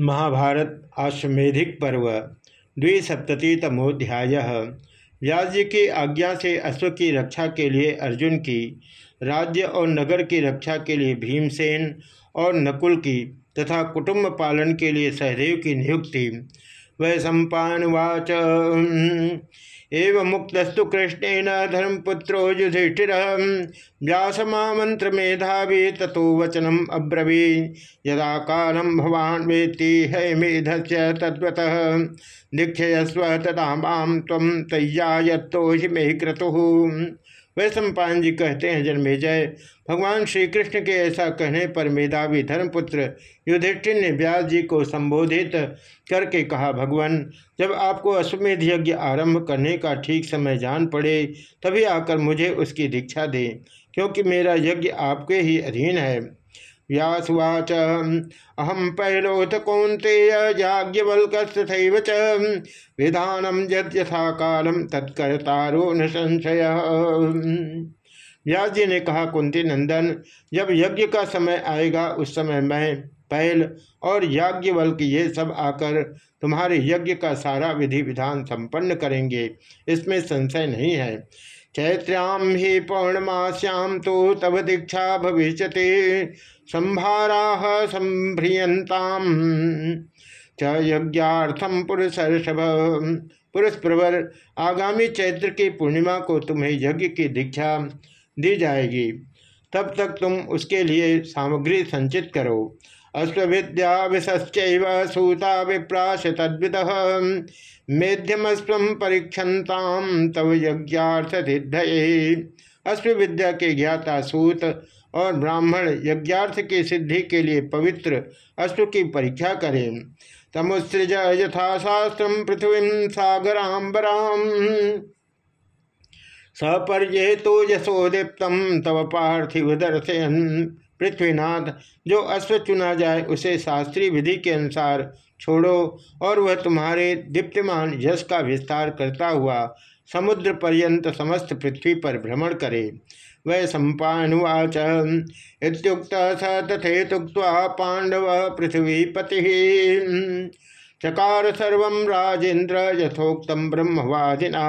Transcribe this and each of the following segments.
महाभारत आश्वेधिक पर्व द्विसप्ततितमोध्याय व्यास जी की आज्ञा से अश्व की रक्षा के लिए अर्जुन की, राज्य और नगर की रक्षा के लिए भीमसेन और नकुल की, तथा कुटुंब पालन के लिए सहदेव की नियुक्ति। वह सम्पावाच एवं मुक्तस्तु कृष्णेन धर्मपुत्रो युधिष्ठिर व्यासमामंत्र मेधावी तथो वचनम अब्रवी यदा कालम भवान वेत्ति है मेधस्य तद्वत। दीक्षयस्व तदा माम तम मे क्रतु। वै सम्पान जी कहते हैं जन्मेजय भगवान श्री कृष्ण के ऐसा कहने पर मेधावी धर्मपुत्र युधिष्ठिर ने व्यास जी को संबोधित करके कहा, भगवान, जब आपको अश्वमेध यज्ञ आरंभ करने का ठीक समय जान पड़े, तभी आकर मुझे उसकी दीक्षा दे, क्योंकि मेरा यज्ञ आपके ही अधीन है। व्यासुवाच अहम पैलोत कौंतेय याज्ञवल्कस्तथैव च विधानम यथा कालम तत्कर्तारो न संशय व्यास जी ने कहा, कुंती नंदन, जब यज्ञ का समय आएगा, उस समय मैं पैल और याज्ञवल्क ये सब आकर तुम्हारे यज्ञ का सारा विधि विधान संपन्न करेंगे। इसमें संशय नहीं है। चैत्र्याम ही पौर्णमास्याम तो तब दीक्षा भविष्य संभारा संभ्रियंताम यज्ञार्थम पुरुषर्षभ। पुरुष प्रवर आगामी चैत्र की पूर्णिमा को तुम्हें यज्ञ की दीक्षा दी जाएगी। तब तक तुम उसके लिए सामग्री संचित करो। अश्विद्या सूता विप्राश तद्विद। मेध्यमस्व तव यज्ञार्थ के ज्ञाता सूत और ब्राह्मण यज्ञार्थ की सिद्धि के लिए पवित्र अश्व की परीक्षा करें। तमुसृज यथाशास्त्र पृथ्वी सागरांबराम सपर्ये तो यशो दीप्त तव पार्थिव दर्शयन। पृथ्वीनाथ जो अश्व चुना जाए, उसे शास्त्रीय विधि के अनुसार छोड़ो, और वह तुम्हारे दीप्तिमान यश का विस्तार करता हुआ समुद्र पर्यंत समस्त पृथ्वी पर भ्रमण करे। वह सम्पावाच इतुक्त स तथेतुक्त पांडव पृथ्वीपति। चकार सर्व राजेन्द्र यथोक्तम ब्रह्मवादिना।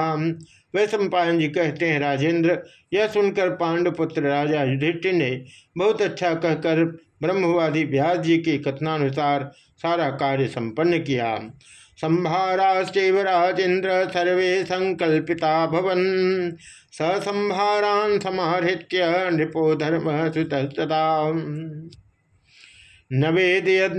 वै सम्पायन जी कहते हैं राजेंद्र यह सुनकर पांडुपुत्र राजा युधिष्ठिर ने बहुत अच्छा कहकर ब्रह्मवादी व्यास जी के कथनानुसार सारा कार्य संपन्न किया। संभाराश्चैव राजेन्द्र सर्वे संकल्पिता भवन। ससंभारान समाहृत्य नृपो धर्म सुतस्तता नवेदयन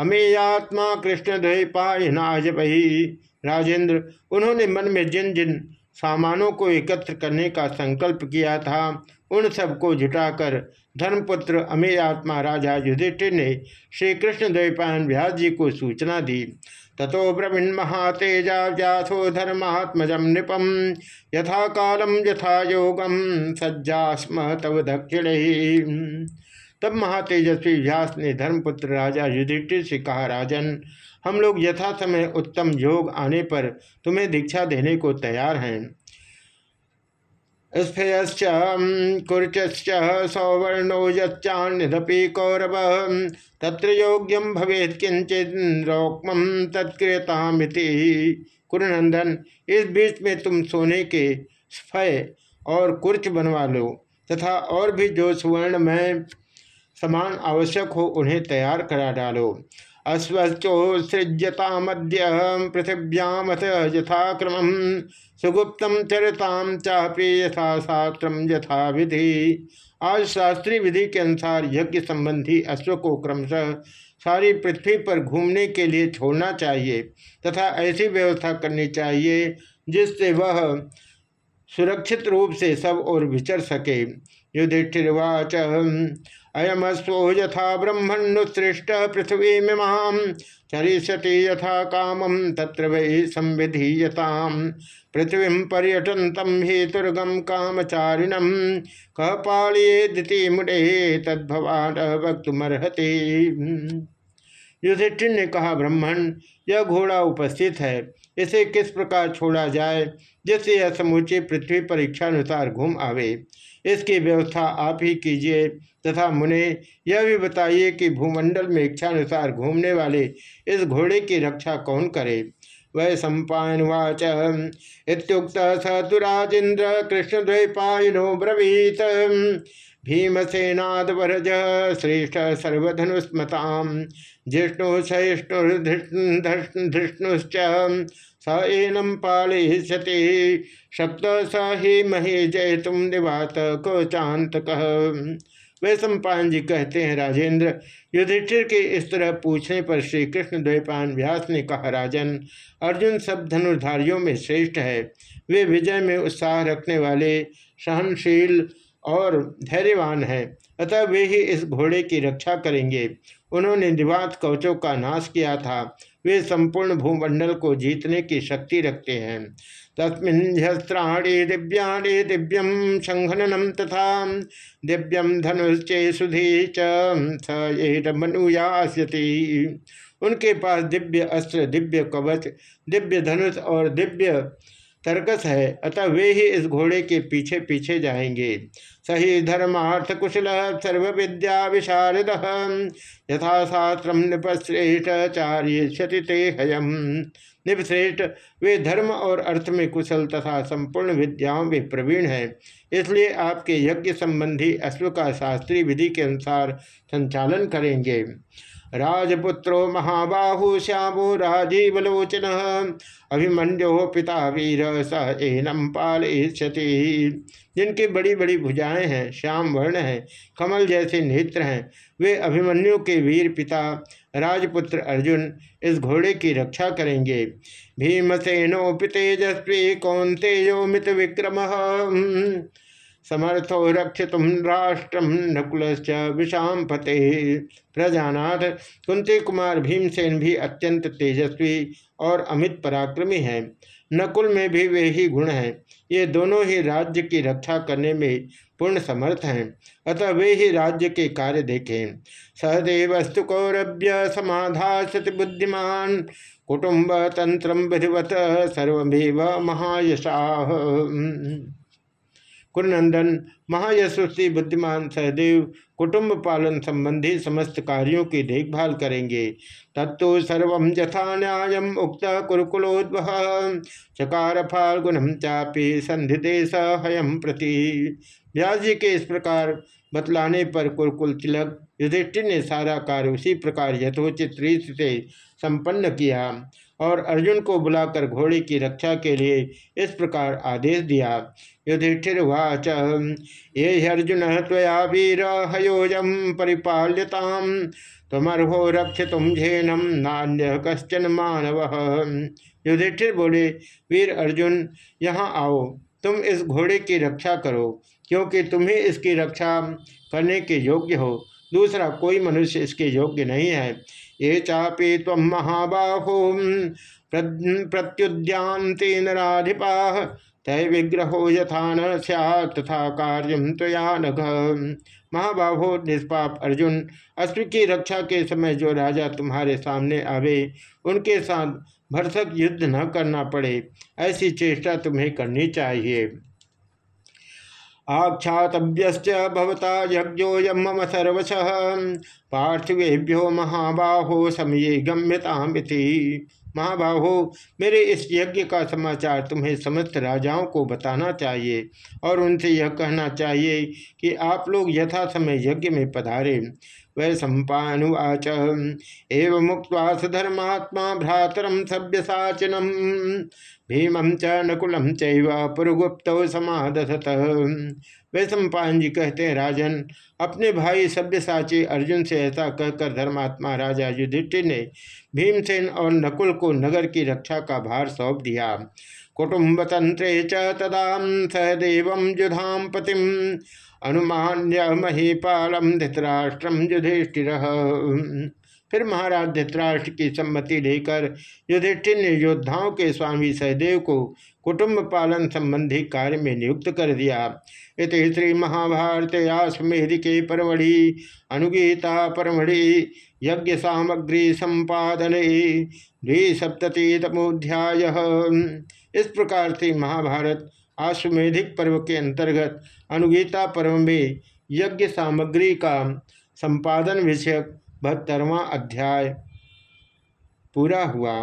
अमेयात्मा कृष्ण द्वैपायनाज वही राजेंद्र, उन्होंने मन में जिन जिन सामानों को एकत्र करने का संकल्प किया था, उन सबको जुटाकर धर्मपुत्र अमेयात्मा राजा युधिष्ठिर ने श्री कृष्ण द्वैपायन व्यास जी को सूचना दी। ततो ब्रवीण महातेजा व्यासो धर्मात्मज नृपम यथा कालम यथा योगम सज्जा स्म तव दक्षिण। तब महातेजस्वी व्यास ने धर्मपुत्र राजा युधिष्ठिर से कहा, राजन, हम लोग यथा समय उत्तम योग आने पर तुम्हें दीक्षा देने को तैयार हैं। स्फयश्च कुर्चश्च सौवर्णो कौरव, तत्र योग्यम भवेत किंचित रौक्म तत्क्रियतामिति। कुरुनंदन, इस बीच में तुम सोने के स्फय और कुर्च बनवा लो, तथा और भी जो सुवर्ण में समान आवश्यक हो, उन्हें तैयार करा डालो। अश्वचोसृज्यता मध्य पृथिव्यामथ यथाक्रम। सुगुप्तम चरताम चापी यथा शास्त्र यथा विधि आज शास्त्रीय विधि के अनुसार यज्ञ संबंधी अश्व को क्रमशः सारी पृथ्वी पर घूमने के लिए छोड़ना चाहिए तथा ऐसी व्यवस्था करनी चाहिए, जिससे वह सुरक्षित रूप से सब और विचर सके। युधिष्ठिर्वाच अयमस्वो यथा ब्रह्मणुसृष्ट पृथ्वी मिमां चरिष्यति यथा कामम तत्र वै संविधीयताम। पृथ्वी पर्यटन तम हेतुर्गम कामचारिणम। कह पालिये मुडे तद्भवान वक्तुमर्हति युधिष्ठिर ने कहा ब्राह्मण यह घोड़ा उपस्थित है। इसे किस प्रकार छोड़ा जाए? जिससे यह समूचे पृथ्वी पर इच्छानुसार घूम आवे। इसकी व्यवस्था आप ही कीजिए। तथा मुने, यह भी बताइए कि भूमंडल में इच्छानुसार घूमने वाले इस घोड़े की रक्षा कौन करे? वै सम्पावाच इतुक्त स दुराजेन्द्र कृष्णद्वैपायनो ब्रवीत। भीमसेनाद वरज श्रेष्ठ सर्वधनुस्मताम। जिष्णु सहिष्णुधृष्णुश्च स एनम पालयति सप्त स ही महे जय तुम निवात को चांत कह वे सम्पान जी कहते हैं, राजेंद्र, युधिष्ठिर के इस तरह पूछने पर श्री कृष्ण द्वैपान व्यास ने कहा, राजन, अर्जुन सब धनुर्धारियों में श्रेष्ठ है। वे विजय में उत्साह रखने वाले, सहनशील और धैर्यवान है। अतः वे ही इस घोड़े की रक्षा करेंगे। उन्होंने निवात कवचों का नाश किया था। वे संपूर्ण भूमंडल को जीतने की शक्ति रखते हैं। तस्मिन्स्त्राणी दिव्याणी दिव्यम संघननम तथा दिव्यम धनुष्चे सुधी चनुयास्यति उनके पास दिव्य अस्त्र, दिव्य कवच, दिव्य धनुष और दिव्य तर्कस है, अतः वे ही इस घोड़े के पीछे पीछे जाएँगे। सही धर्मार्थ कुशल सर्व विद्या विशारद यथाशास्त्र नृपश्रेष्ठाचार्य क्षति हयम। निपश्रेष्ठ, वे धर्म और अर्थ में कुशल तथा संपूर्ण विद्याओं में प्रवीण हैं। इसलिए आपके यज्ञ संबंधी अश्व का शास्त्रीय विधि के अनुसार संचालन करेंगे। राजपुत्रो महाबाहु श्यामो राजीवलोचन। अभिमन्यो पिता वीर स एनम पालयति जिनकी बड़ी बड़ी भुजाएँ हैं, श्याम वर्ण है, कमल जैसे नेत्र हैं, वे अभिमन्यु के वीर पिता राजपुत्र अर्जुन इस घोड़े की रक्षा करेंगे। भीमसेनोपि तेजस्वी कौंतेयो मित विक्रम। समर्थो तुम राष्ट्रम नकुल विषाम फते प्रजानाथ, कुंती कुमार भीमसेन भी अत्यंत तेजस्वी और अमित पराक्रमी हैं। नकुल में भी वे ही गुण हैं। ये दोनों ही राज्य की रक्षा करने में पूर्ण समर्थ हैं। अतः वे ही राज्य के कार्य देखें। सहदेवस्तु कौरभ्य समाधासति बुद्धिमान। कुटुंब तंत्र विधिवत सर्वमेव महायशाह कुरनंदन, महायशस्वी बुद्धिमान सहदेव, कुटुंब पालन संबंधी समस्त कार्यों की देखभाल करेंगे। तत्व सर्व यथा न्याय उक्त कुरुकुलोद्व चकार फाल्गुनम चापी संधिदेश हयम प्रति। व्यास जी के इस प्रकार बतलाने पर कुरकुल तिलक युधिष्ठिर ने सारा कार्य उसी प्रकार यथोचित रीत से संपन्न किया। और अर्जुन को बुलाकर घोड़े की रक्षा के लिए इस प्रकार आदेश दिया। युधिष्ठिर वाच ये अर्जुन, त्वया वीर हयोजम परिपाल्यताम तमर्हो रक्ष तुम झेनम नान्य कश्चन मानव। युधिष्ठिर बोले, वीर अर्जुन, यहाँ आओ। तुम इस घोड़े की रक्षा करो, क्योंकि तुम्हें इसकी रक्षा करने के योग्य हो। दूसरा, कोई मनुष्य इसके योग्य नहीं है। ये चापे तम महाबाहो प्रत्युद्यांते नाधिपा तय विग्रहो यथा न तथा कार्यम तया नघ। महाबाहो, निष्पाप अर्जुन, अश्व की रक्षा के समय जो राजा तुम्हारे सामने आवे, उनके साथ भरसक युद्ध न करना पड़े, ऐसी चेष्टा तुम्हें करनी चाहिए। आख्यातव्यवता यज्ञोयम मम सर्वश। पार्थिवेभ्यो महाबाहो समय गम्यता महाबाहो, मेरे इस यज्ञ का समाचार तुम्हें समस्त राजाओं को बताना चाहिए और उनसे यह कहना चाहिए कि आप लोग यथा समय यज्ञ में पधारे। वै सम्पावाच एवं मुक्त धर्मात्मा भ्रातरम सभ्य साचनम भीमं च नकुलम चुरुगुप्त समादत वे सम्पान जी कहते हैं, राजन, अपने भाई सभ्यसाची अर्जुन से ऐसा कहकर धर्मात्मा राजा युधिष्ठिर ने भीमसेन और नकुल को नगर की रक्षा का भार सौंप दिया। कुटुम्ब तंत्रे च तदा सहदेव जुधाम पतिम। अनुमान्य महीपालम धृतराष्ट्रम युधिष्ठिर। फिर महाराज धृतराष्ट्र की सम्मति लेकर युधिष्ठिर ने योद्धाओं के स्वामी सहदेव को कुटुंब पालन संबंधी कार्य में नियुक्त कर दिया। इत श्री महाभारत आश्वेधि के परमढ़ि, अनुगीता परमढ़ि, यज्ञ सामग्री संपादन, द्विसप्ततितमोध्याय। इस प्रकार से महाभारत आश्वेधिक पर्व के अंतर्गत अनुगीता पर्व में यज्ञ सामग्री का संपादन विषयक बहत्तरवा अध्याय पूरा हुआ।